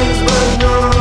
things but no.